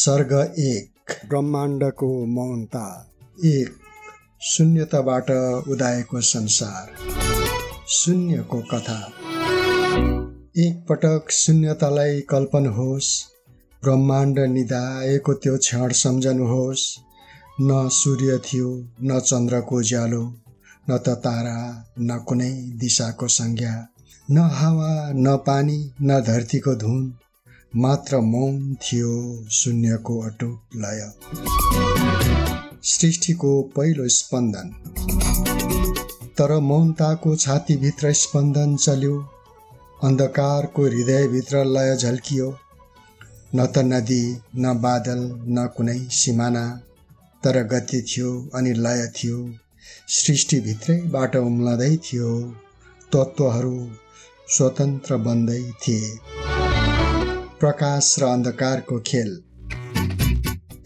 सर्ग एक। ब्रह्माण्डको मौनता। एक शून्यताबाट उदाएको संसार। शून्यको कथा। एक पटक शून्यतालाई कल्पनुहोस् ब्रह्माण्ड निधाएको त्यो क्षण सम्झनुहोस्। न सूर्य थियो न चन्द्रको उज्यालो न त तारा न कुनै दिशाको संज्ञा न हावा न पानी न धरतीको धुन। मात्र मौन थियो शून्यको अटुट लय सृष्टिको पहिलो स्पन्दन। तर मौनताको छातीभित्र स्पन्दन चल्यो अन्धकारको हृदयभित्र लय झल्कियो। न त नदी न बादल न कुनै सिमाना तर गति थियो अनि लय थियो। सृष्टिभित्रैबाट उम्लँदै थियो तत्त्वहरू स्वतन्त्र बन्दै थिए। प्रकाश र अन्धकारको खेल।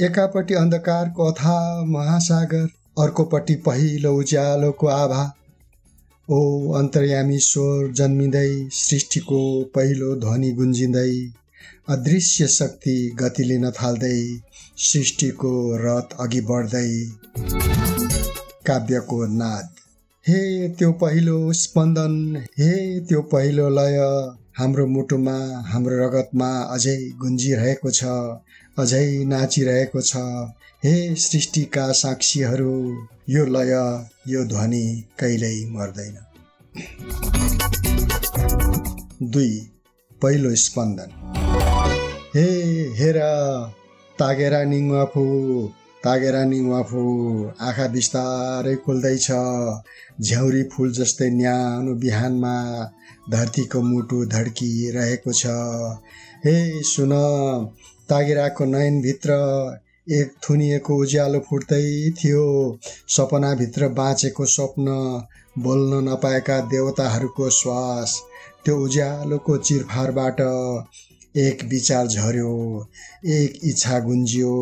एकापट्टि अन्धकारको अथा महासागर अर्कोपट्टि पहिलो उज्यालोको आभा। ओ अन्तर्यामी स्वर जन्मिँदै सृष्टिको पहिलो ध्वनि गुन्जिँदै अदृश्य शक्ति गति लिन थाल्दै सृष्टिको रथ अघि बढ्दै। काव्यको नाद। हे त्यो पहिलो स्पन्दन हे त्यो पहिलो लय हाम्रो मुटुमा हाम्रो रगतमा अझै गुन्जिरहेको छ अझै नाचिरहेको छ। हे सृष्टिका साक्षीहरू यो लय यो ध्वनि कहिल्यै मर्दैन। दुई पहिलो स्पन्दन। हे हेर तागेरा निङ्वाफु तागेरा निङ्वाफु आँखा बिस्तारै खुल्दैछ। झ्याउरी फुल जस्तै न्यानो बिहानमा धरतीको मुटु धड्किरहेको छ। हे सुन तागिराको नयनभित्र एक थुनिएको उज्यालो फुट्दै थियो। सपनाभित्र बाँचेको स्वप्न बोल्न नपाएका देवताहरूको श्वास त्यो उज्यालोको चिरफारबाट एक विचार झऱ्यो एक इच्छा गुन्जियो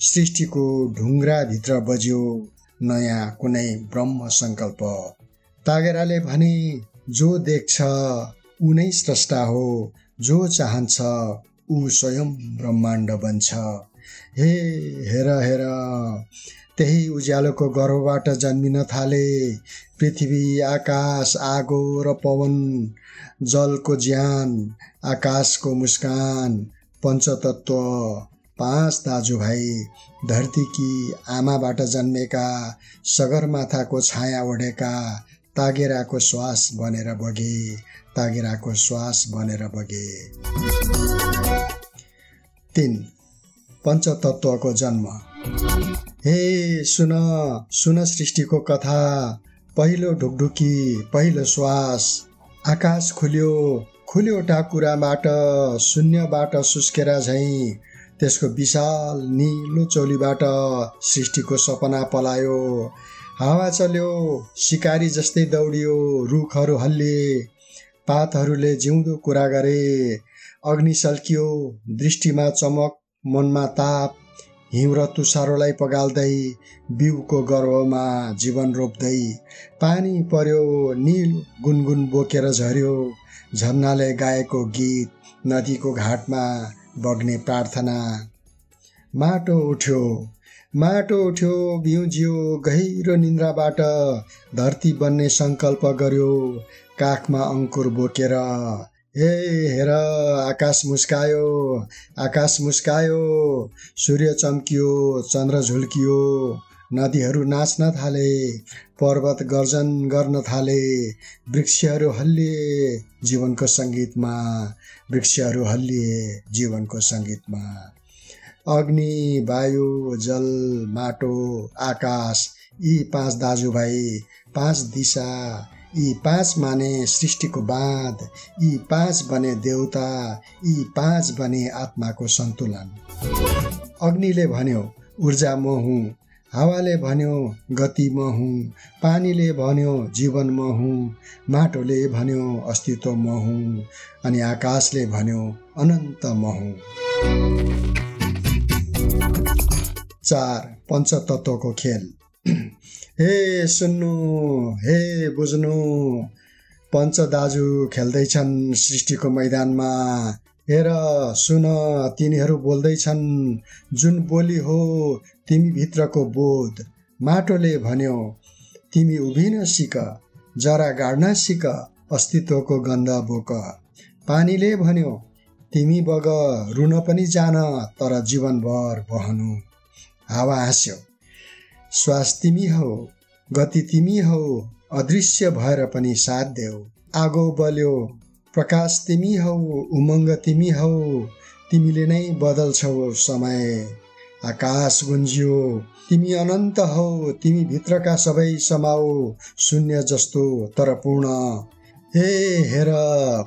सृष्टिको ढुङ्ग्राभित्र बज्यो नयाँ कुनै ब्रह्म सङ्कल्प। तागेराले भने जो देख्छ ऊ नै स्रष्टा हो जो चाहन्छ ऊ स्वयं ब्रह्माण्ड बन्छ। हे हेर हेर त्यही उज्यालोको गर्भबाट जन्मिन थाले। पृथ्वी आकाश आगो र पवन जलको ज्यान आकाशको मुस्कान पञ्चतत्व पाँच दाजुभाइ धरतीकी आमाबाट जन्मेका सगरमाथाको छाया ओढेका तागेराको श्वास बनेर बगे तागेराको श्वास बनेर बगे। तिन पञ्चतत्वको जन्म। हे सुन सुन सृष्टिको कथा। पहिलो ढुकढुकी पहिलो श्वास। आकाश खुल्यो खुल्यो टाकुराबाट शून्यबाट सुस्केर झैँ। त्यसको विशाल निलो चोलीबाट सृष्टिको सपना पलायो। हावा चल्यो सिकारी जस्तै दौडियो रुखहरू हल्लिए पातहरूले जिउँदो कुरा गरे। अग्नि सल्कियो दृष्टिमा चमक मनमा ताप। हिउँ र तुसारोलाई पगाल्दै बिउको गर्भमा जीवन रोप्दै पानी पर्यो निल गुनगुन बोकेर झऱ्यो झन्नाले गाएको गीत नदीको घाटमा बग्ने प्रार्थना। माटो उठ्यो माटो उठ्यो बिउजियो गहिरो निन्द्राबाट धरती बन्ने सङ्कल्प गर्यो काखमा अङ्कुर बोकेर हे हेर आकाश मुस्कायो आकाश मुस्कायो सूर्य चम्कियो चन्द्र झुल्कियो नदीहरू नाच्न थाले पर्वत गर्जन गर्न थाले वृक्षहरू हल्लिए जीवनको सङ्गीतमा वृक्षहरू हल्लिए जीवनको सङ्गीतमा अग्नि वायु जल माटो आकाश यी पाँच दाजुभाइ पाँच दिशा यी पाँच माने सृष्टिको बाँध यी पाँच बने देउता यी पाँच बने आत्माको सन्तुलन। अग्निले भन्यो ऊर्जा म हुँ। हावाले भन्यो गति म हुँ। पानीले भन्यो जीवन म हुँ। माटोले भन्यो अस्तित्व म हुँ। अनि आकाशले भन्यो अनन्त म हुँ। चार पञ्चतत्वको खेल। हे सुन्नु हे बुझ्नु। पञ्च दाजु खेल्दैछन् सृष्टिको मैदानमा। हेर सुन तिनीहरू बोल्दैछन् जुन बोली हो तिमी भित्रको बोध। माटोले भन्यो तिमी उभिन सिक जरा गाड्न सिक अस्तित्वको गन्ध बोक। पानीले भन्यो तिमी बग रुन पनि जान तर जीवनभर बहनु। हावा हाँस्यो। श्वास तिमी हौ गति तिमी हौ अदृश्य भएर पनि साथ देऊ आगो बल्यो प्रकाश तिमी हौ उमङ्ग तिमी हौ तिमीले नै बदल्छौ समय। आकाश गुन्जियो तिमी अनन्त हौ तिमी भित्रका सबै समाऊ शून्य जस्तो तर पूर्ण। हे हेर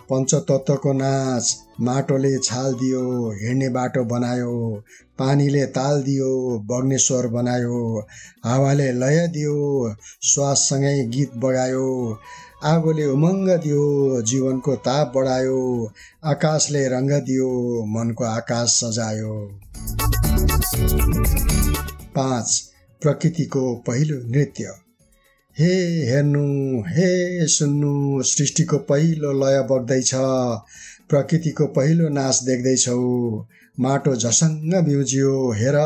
पञ्चतत्वको नाच माटोले छाल दियो हिँड्ने बाटो बनायो पानीले ताल दियो बग्ने स्वर बनायो हावाले लय दियो श्वाससँगै गीत बगायो आगोले उमङ्ग दियो जीवनको ताप बढायो आकाशले रङ्ग दियो मनको आकाश सजायो। पाँच प्रकृतिको पहिलो नृत्य। हे हेर्नु हे सुन्नु सृष्टिको पहिलो लय बग्दैछ। प्रकृतिको पहिलो नाच देख्दैछौ। माटो झसङ्ग बिउजियो हेर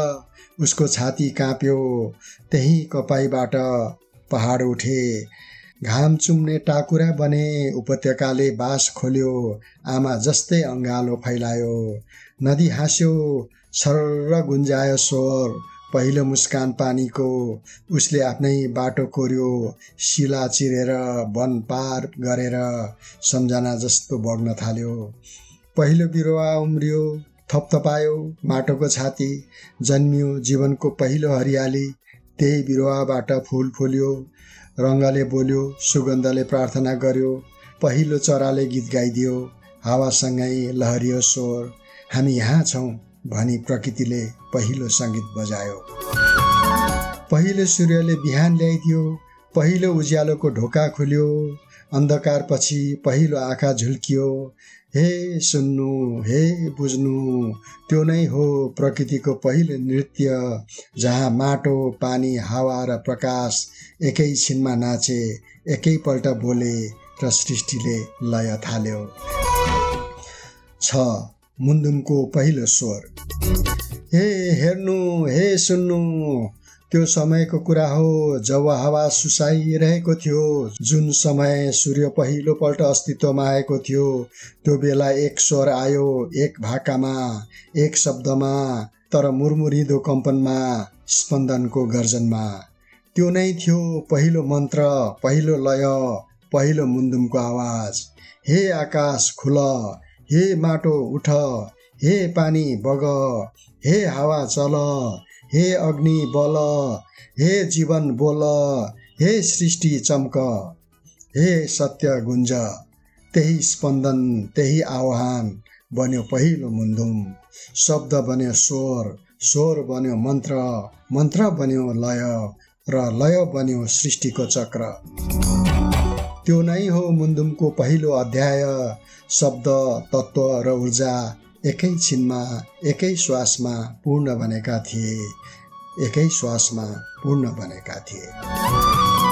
उसको छाती काँप्यो त्यही कपाईबाट पहाड उठे। घाम चुम्ने टाकुरा बने उपत्यकाले बास खोल्यो आमा जस्तै अँगालो फैलायो। नदी हाँस्यो छर गुन्जायो स्वर। पहिलो मुस्कान पानीको उसले आफ्नै बाटो कोर्यो शिला चिरेर वन पार गरेर सम्झना जस्तो बग्न थाल्यो। पहिलो बिरुवा उम्रियो थपथपायो माटोको छाती जन्मियो जीवनको पहिलो हरियाली त्यही बिरुवाबाट फुल फुल्यो रङ्गले बोल्यो सुगन्धले प्रार्थना गर्यो पहिलो चराले गीत गाइदियो हावासँगै लहरियो स्वर। हामी यहाँ छौँ। भनी प्रकृतिले पहिलो सङ्गीत बजायो। पहिलो सूर्यले बिहान ल्याइदियो पहिलो उज्यालोको ढोका खुल्यो अन्धकारपछि पहिलो आँखा झुल्कियो। हे सुन्नु हे बुझ्नु त्यो नै हो प्रकृतिको पहिलो नृत्य जहाँ माटो पानी हावा र प्रकाश एकैछिनमा नाचे एकैपल्ट बोले र सृष्टिले लय थाल्यो। छ मुन्दुमको पहिलो स्वर। हे हेर्नु हे सुन्नु त्यो समयको कुरा हो जब हावा सुसाइरहेको थियो जुन समय सूर्य पहिलोपल्ट अस्तित्वमा आएको थियो त्यो बेला एक स्वर आयो एक भाकामा एक शब्दमा तर मुरमुरिदो कम्पनमा स्पन्दनको गर्जनमा। त्यो नै थियो पहिलो मन्त्र पहिलो लय पहिलो मुन्दुमको आवाज। हे आकाश खुल हे माटो उठ हे पानी बग हे हावा चल हे अग्नि बल हे जीवन बोल हे सृष्टि चम्क हे सत्य गुन्ज त्यही स्पन्दन त्यही आह्वान बन्यो पहिलो मुन्दुम शब्द बन्यो स्वर स्वर बन्यो मन्त्र मन्त्र बन्यो लय र लय बन्यो सृष्टिको चक्र। त्यो नै हो मुन्दुमको पहिलो अध्याय शब्द तत्त्व र ऊर्जा एकैछिनमा एकै श्वासमा पूर्ण बनेका थिए। एकै श्वासमा पूर्ण बनेका थिए।